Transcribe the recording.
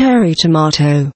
cherry tomato.